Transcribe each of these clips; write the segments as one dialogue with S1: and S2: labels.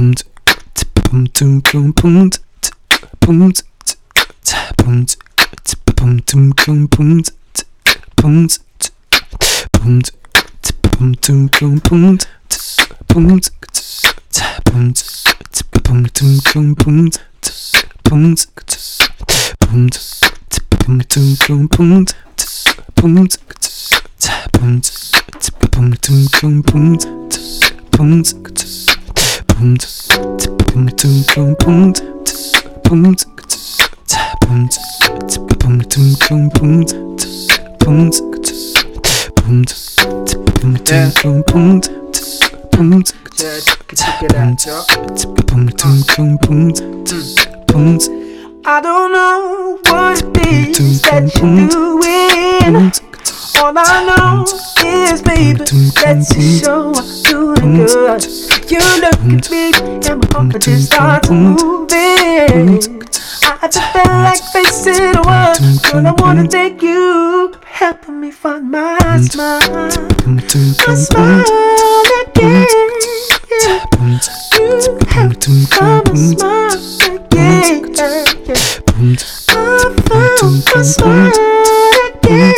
S1: 붕즈 붕붕 붕붕 붕붕 붕붕 붕붕 붕붕
S2: 붕붕 붕붕
S1: 붕붕 붕붕 붕붕 붕붕 붕붕
S2: I don't know what it is that you're doing. All I know is, baby, that you show up good. You look at me and my heart just starts moving. I just felt like facing the world, but I wanna thank you for helping me find my smile, my smile again. You
S1: pum tum tum
S2: help smile again. I found my smile again.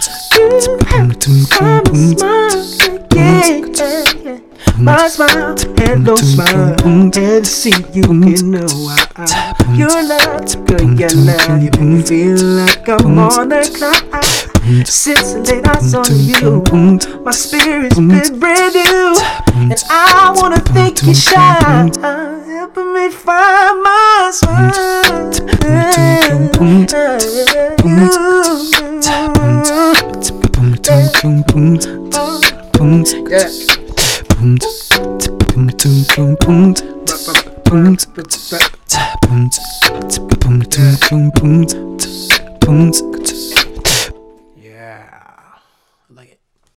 S1: t-
S2: You
S1: pum tum tum pum t-
S2: my smile and no smile and to see you in the wild. Your love's good, yeah, now you feel like I'm on a cloud. Since the late I saw you, my spirit's been brand new, and I wanna thank you, shine, helping me find my smile. Yeah.
S1: t- pum